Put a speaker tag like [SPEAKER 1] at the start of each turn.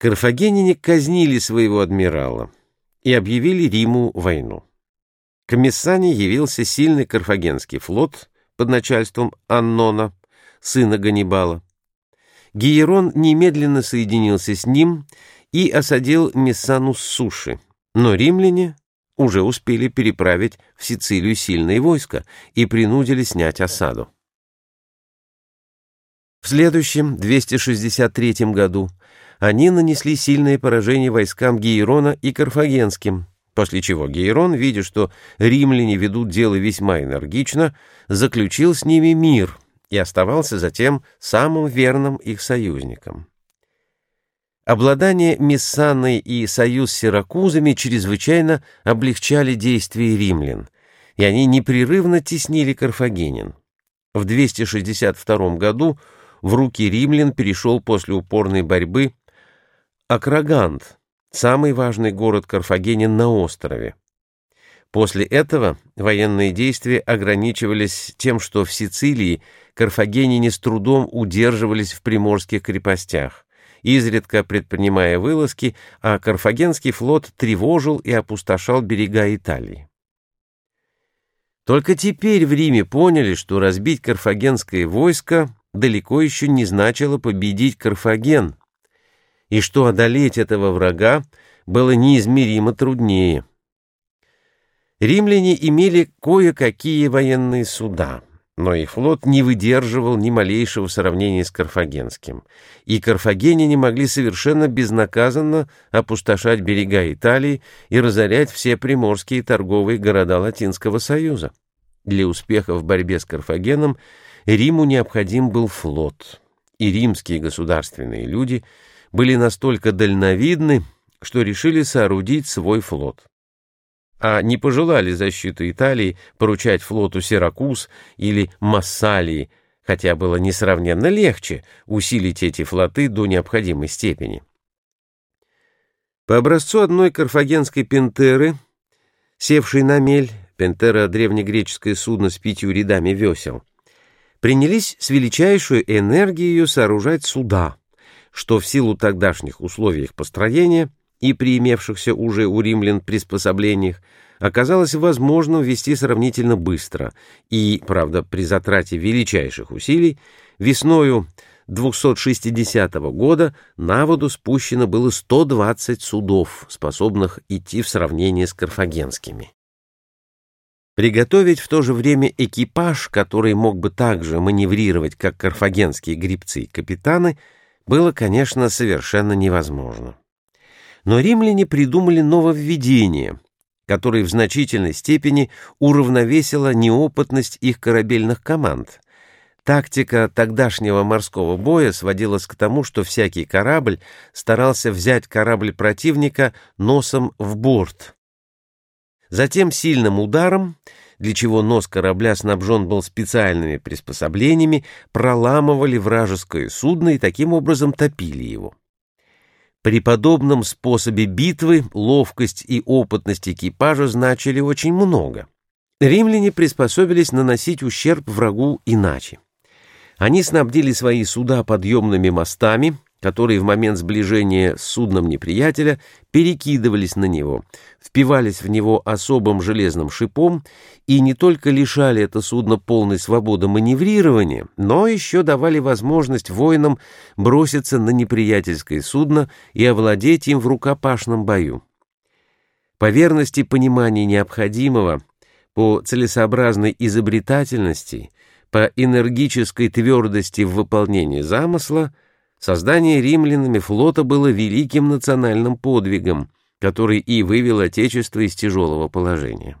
[SPEAKER 1] Карфагенине казнили своего адмирала и объявили Риму войну. К Мессане явился сильный карфагенский флот под начальством Аннона, сына Ганнибала. Гиерон немедленно соединился с ним и осадил Мессану с суши, но римляне уже успели переправить в Сицилию сильные войска и принудили снять осаду. В следующем, 263 году, они нанесли сильное поражение войскам Гейрона и Карфагенским, после чего Гейрон, видя, что римляне ведут дело весьма энергично, заключил с ними мир и оставался затем самым верным их союзником. Обладание Мессаной и союз с Сиракузами чрезвычайно облегчали действия римлян, и они непрерывно теснили карфагенин. В 262 году в руки римлян перешел после упорной борьбы Акрагант, самый важный город Карфагенин на острове. После этого военные действия ограничивались тем, что в Сицилии карфагенине с трудом удерживались в приморских крепостях, изредка предпринимая вылазки, а карфагенский флот тревожил и опустошал берега Италии. Только теперь в Риме поняли, что разбить карфагенское войско далеко еще не значило победить Карфаген, и что одолеть этого врага было неизмеримо труднее. Римляне имели кое-какие военные суда, но их флот не выдерживал ни малейшего сравнения с карфагенским, и карфагеняне могли совершенно безнаказанно опустошать берега Италии и разорять все приморские торговые города Латинского Союза. Для успеха в борьбе с Карфагеном Риму необходим был флот, и римские государственные люди были настолько дальновидны, что решили соорудить свой флот. А не пожелали защиту Италии поручать флоту Сиракуз или Массалии, хотя было несравненно легче усилить эти флоты до необходимой степени. По образцу одной карфагенской пентеры, севшей на мель, пентера — древнегреческое судно с пятью рядами весел, принялись с величайшей энергией сооружать суда, что в силу тогдашних условий их построения и при имевшихся уже у римлян приспособлениях оказалось возможным вести сравнительно быстро и, правда, при затрате величайших усилий, весною 260 года на воду спущено было 120 судов, способных идти в сравнение с карфагенскими. Приготовить в то же время экипаж, который мог бы так же маневрировать, как карфагенские грибцы и капитаны, было, конечно, совершенно невозможно. Но римляне придумали нововведение, которое в значительной степени уравновесило неопытность их корабельных команд. Тактика тогдашнего морского боя сводилась к тому, что всякий корабль старался взять корабль противника носом в борт, Затем сильным ударом, для чего нос корабля снабжен был специальными приспособлениями, проламывали вражеское судно и таким образом топили его. При подобном способе битвы ловкость и опытность экипажа значили очень много. Римляне приспособились наносить ущерб врагу иначе. Они снабдили свои суда подъемными мостами, которые в момент сближения с судном неприятеля перекидывались на него, впивались в него особым железным шипом и не только лишали это судно полной свободы маневрирования, но еще давали возможность воинам броситься на неприятельское судно и овладеть им в рукопашном бою. По верности понимания необходимого, по целесообразной изобретательности, по энергической твердости в выполнении замысла – Создание римлянами флота было великим национальным подвигом, который и вывел Отечество из тяжелого положения.